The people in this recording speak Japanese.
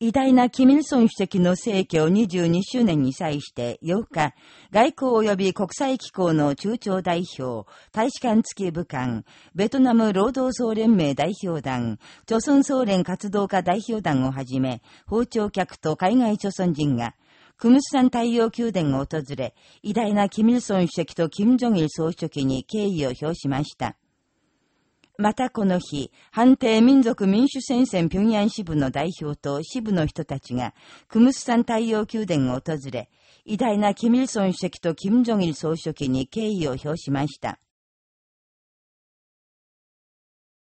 偉大なキミルソン主席の逝去22周年に際して8日、外交及び国際機構の中朝代表、大使館付き武官、ベトナム労働総連盟代表団、朝鮮総連活動家代表団をはじめ、訪朝客と海外朝鮮人が、クムスサン太陽宮殿を訪れ、偉大なキミルソン主席とキム・ジョギル総書記に敬意を表しました。またこの日、判定民族民主戦線平壌支部の代表と支部の人たちが、クムスサン太陽宮殿を訪れ、偉大なキミルソン主席とキム・ジョギル総書記に敬意を表しました。